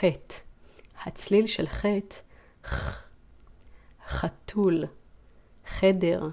חטא. הצליל של חטא, חתול, חדר.